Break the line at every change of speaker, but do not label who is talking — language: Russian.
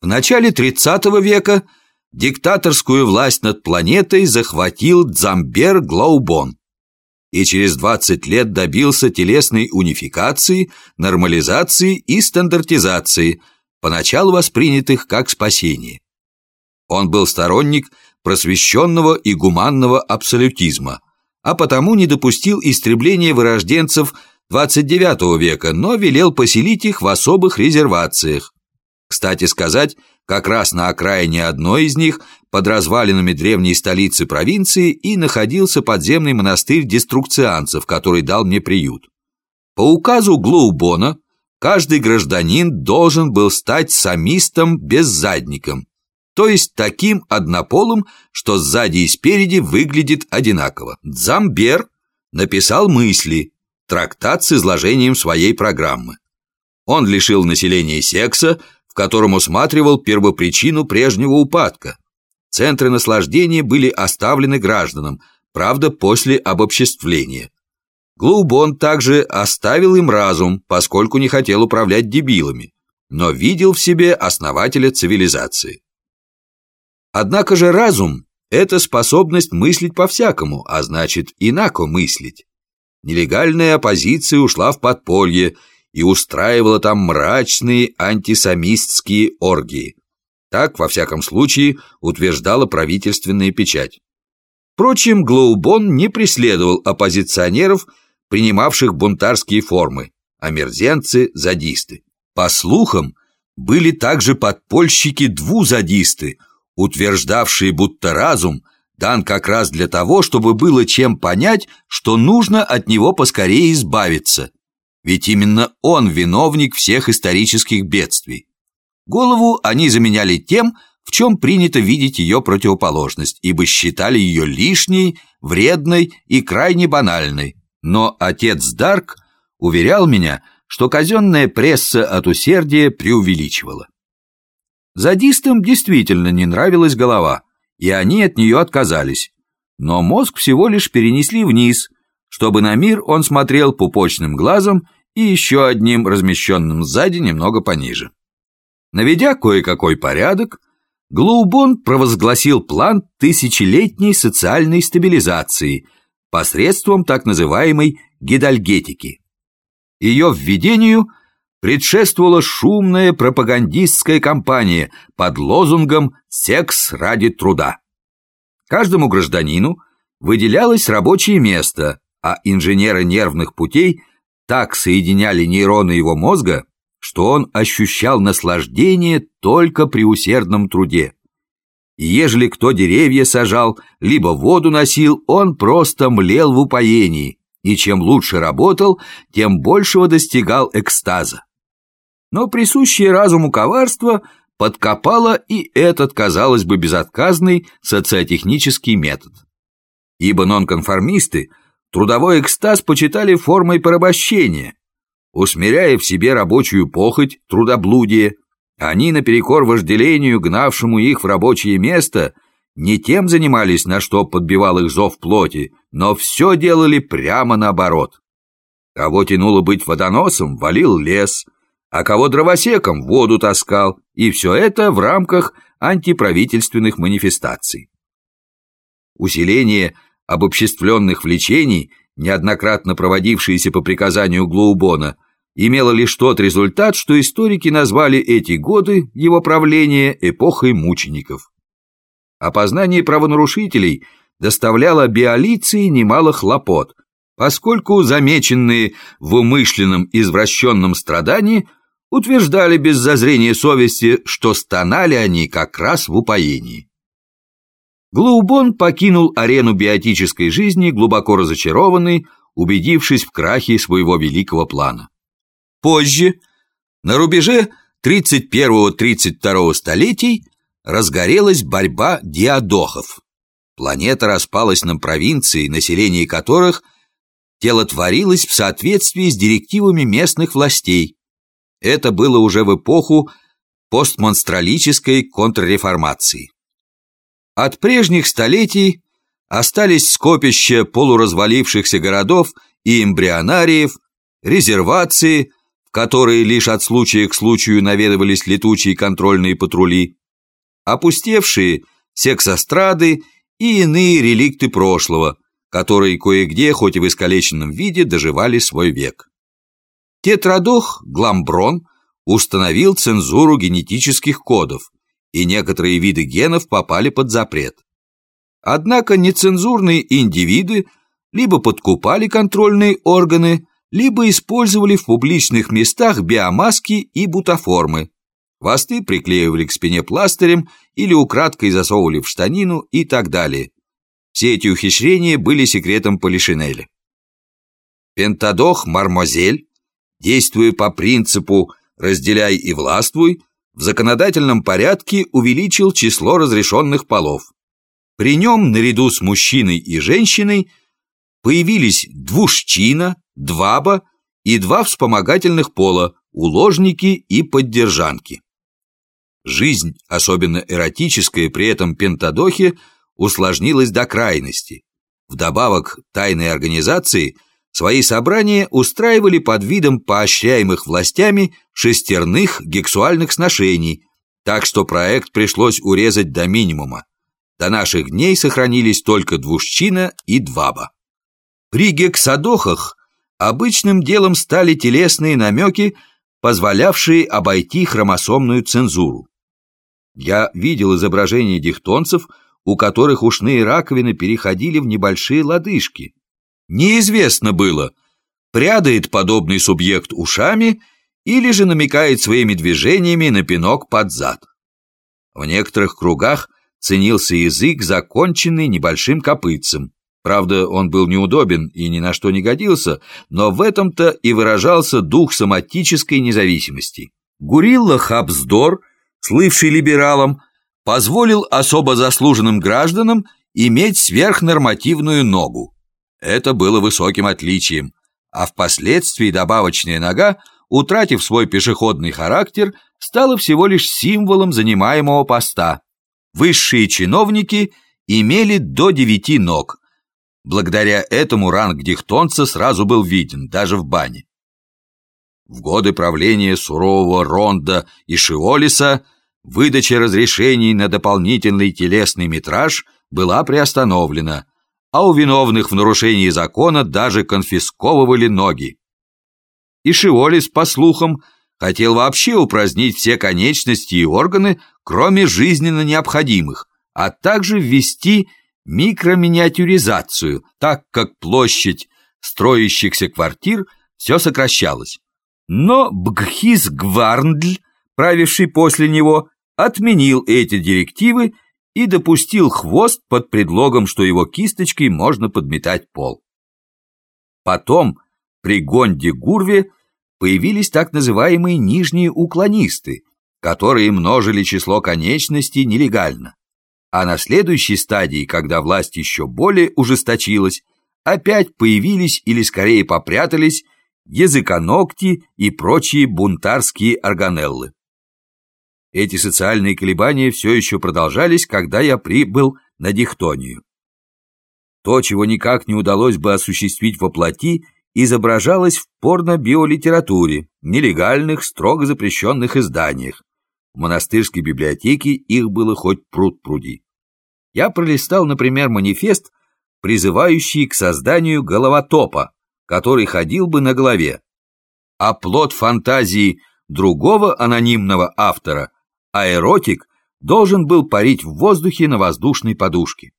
В начале 30 века диктаторскую власть над планетой захватил Дзамбер Глаубон и через 20 лет добился телесной унификации, нормализации и стандартизации, поначалу воспринятых как спасение. Он был сторонник просвещенного и гуманного абсолютизма, а потому не допустил истребления вырожденцев 29 века, но велел поселить их в особых резервациях. Кстати сказать, как раз на окраине одной из них, под развалинами древней столицы провинции, и находился подземный монастырь деструкцианцев, который дал мне приют. По указу Глоубона, каждый гражданин должен был стать самистом-беззадником, то есть таким однополым, что сзади и спереди выглядит одинаково. Дзамбер написал мысли, трактат с изложением своей программы. Он лишил населения секса, котором усматривал первопричину прежнего упадка. Центры наслаждения были оставлены гражданам, правда, после обобществления. Глубон также оставил им разум, поскольку не хотел управлять дебилами, но видел в себе основателя цивилизации. Однако же разум – это способность мыслить по-всякому, а значит, инако мыслить. Нелегальная оппозиция ушла в подполье и устраивала там мрачные антисамистские оргии. Так, во всяком случае, утверждала правительственная печать. Впрочем, Глоубон не преследовал оппозиционеров, принимавших бунтарские формы, а мерзенцы – задисты. По слухам, были также подпольщики-двузадисты, утверждавшие, будто разум дан как раз для того, чтобы было чем понять, что нужно от него поскорее избавиться. Ведь именно он виновник всех исторических бедствий. Голову они заменяли тем, в чем принято видеть ее противоположность, ибо считали ее лишней, вредной и крайне банальной. Но отец Дарк уверял меня, что казенная пресса от усердия преувеличивала. Задистам действительно не нравилась голова, и они от нее отказались. Но мозг всего лишь перенесли вниз, чтобы на мир он смотрел пупочным глазом и еще одним размещенным сзади немного пониже. Наведя кое-какой порядок, Глоубон провозгласил план тысячелетней социальной стабилизации посредством так называемой гидальгетики. Ее введению предшествовала шумная пропагандистская кампания под лозунгом «Секс ради труда». Каждому гражданину выделялось рабочее место, а инженеры нервных путей так соединяли нейроны его мозга, что он ощущал наслаждение только при усердном труде. И ежели кто деревья сажал, либо воду носил, он просто млел в упоении, и чем лучше работал, тем большего достигал экстаза. Но присущее разуму коварство подкопало и этот, казалось бы, безотказный социотехнический метод. Ибо нонконформисты трудовой экстаз почитали формой порабощения, усмиряя в себе рабочую похоть, трудоблудие, они, наперекор вожделению, гнавшему их в рабочее место, не тем занимались, на что подбивал их зов плоти, но все делали прямо наоборот. Кого тянуло быть водоносом, валил лес, а кого дровосеком воду таскал, и все это в рамках антиправительственных манифестаций. Усиление обобществленных влечений, неоднократно проводившееся по приказанию Глоубона, имело лишь тот результат, что историки назвали эти годы его правления эпохой мучеников. Опознание правонарушителей доставляло биолиции немало хлопот, поскольку замеченные в умышленном извращенном страдании утверждали без зазрения совести, что стонали они как раз в упоении. Глоубон покинул арену биотической жизни глубоко разочарованный, убедившись в крахе своего великого плана. Позже, на рубеже 31-32 столетий, разгорелась борьба диадохов. Планета распалась на провинции, население которых телотворилось в соответствии с директивами местных властей. Это было уже в эпоху постмонстралической контрреформации. От прежних столетий остались скопища полуразвалившихся городов и эмбрионариев, резервации, которые лишь от случая к случаю наведывались летучие контрольные патрули, опустевшие сексострады и иные реликты прошлого, которые кое-где, хоть и в искалеченном виде, доживали свой век. Тетрадох Гламброн установил цензуру генетических кодов, и некоторые виды генов попали под запрет. Однако нецензурные индивиды либо подкупали контрольные органы, либо использовали в публичных местах биомаски и бутаформы. Хвосты приклеивали к спине пластырем или украдкой засовывали в штанину и так далее. Все эти ухищрения были секретом Полишинеля. Пентадох Мармозель, действуя по принципу «разделяй и властвуй», в законодательном порядке увеличил число разрешенных полов. При нем, наряду с мужчиной и женщиной, появились двушчина, дваба и два вспомогательных пола, уложники и поддержанки. Жизнь, особенно эротическая, при этом пентадохе, усложнилась до крайности. Вдобавок, тайные организации свои собрания устраивали под видом поощряемых властями шестерных гексуальных сношений, так что проект пришлось урезать до минимума. До наших дней сохранились только двушчина и дваба. При гексадохах обычным делом стали телесные намеки, позволявшие обойти хромосомную цензуру. Я видел изображения дихтонцев, у которых ушные раковины переходили в небольшие лодыжки. Неизвестно было, прядает подобный субъект ушами или же намекает своими движениями на пинок под зад. В некоторых кругах ценился язык, законченный небольшим копытцем. Правда, он был неудобен и ни на что не годился, но в этом-то и выражался дух соматической независимости. Гурилла Хабсдор, слывший либералом, позволил особо заслуженным гражданам иметь сверхнормативную ногу. Это было высоким отличием, а впоследствии добавочная нога, утратив свой пешеходный характер, стала всего лишь символом занимаемого поста. Высшие чиновники имели до девяти ног – Благодаря этому ранг дихтонца сразу был виден, даже в бане. В годы правления сурового Ронда и Шиолиса выдача разрешений на дополнительный телесный метраж была приостановлена, а у виновных в нарушении закона даже конфисковывали ноги. И Шиолис, по слухам, хотел вообще упразднить все конечности и органы, кроме жизненно необходимых, а также ввести микроминиатюризацию, так как площадь строящихся квартир все сокращалась. Но Бгхиз Гварндль, правивший после него, отменил эти директивы и допустил хвост под предлогом, что его кисточкой можно подметать пол. Потом при Гонде Гурве появились так называемые нижние уклонисты, которые множили число конечностей нелегально. А на следующей стадии, когда власть еще более ужесточилась, опять появились или скорее попрятались языконогти и прочие бунтарские органеллы. Эти социальные колебания все еще продолжались, когда я прибыл на дихтонию. То, чего никак не удалось бы осуществить во изображалось в порно-биолитературе, нелегальных, строго запрещенных изданиях. В монастырской библиотеке их было хоть пруд пруди я пролистал, например, манифест, призывающий к созданию головотопа, который ходил бы на голове. А плод фантазии другого анонимного автора, аэротик, должен был парить в воздухе на воздушной подушке.